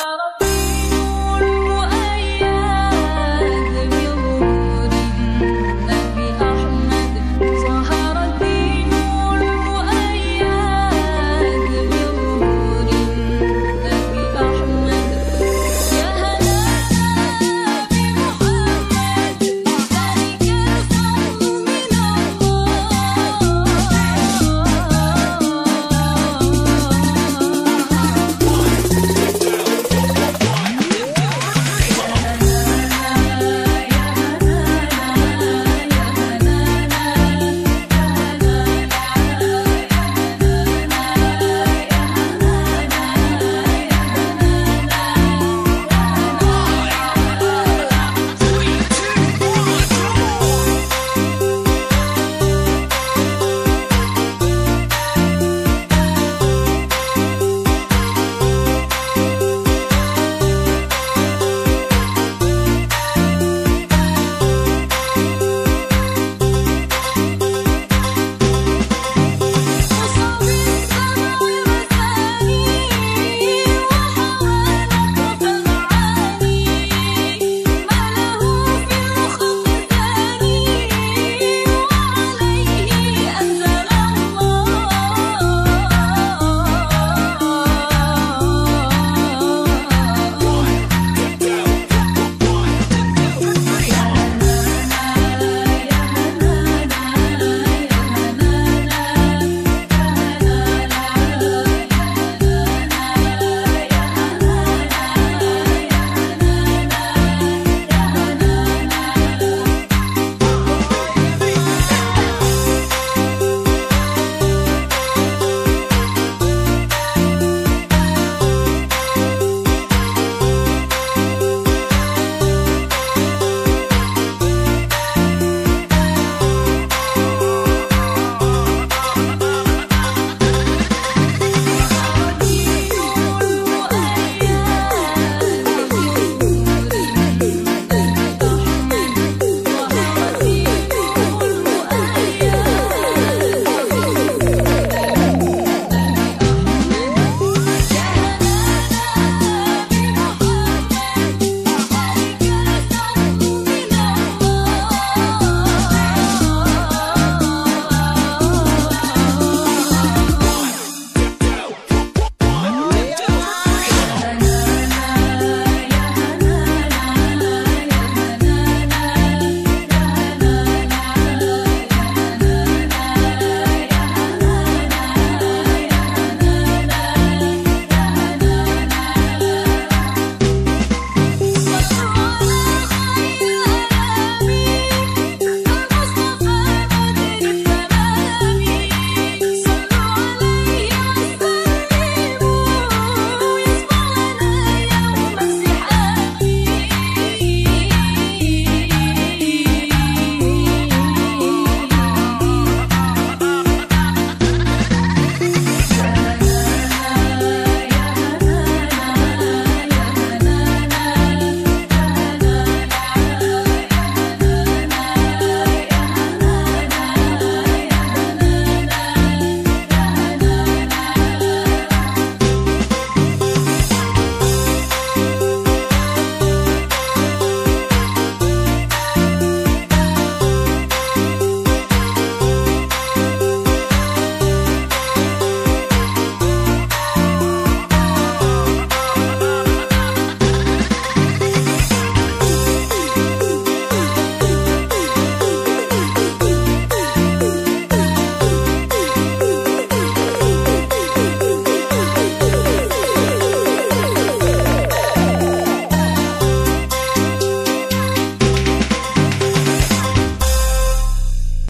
Oh.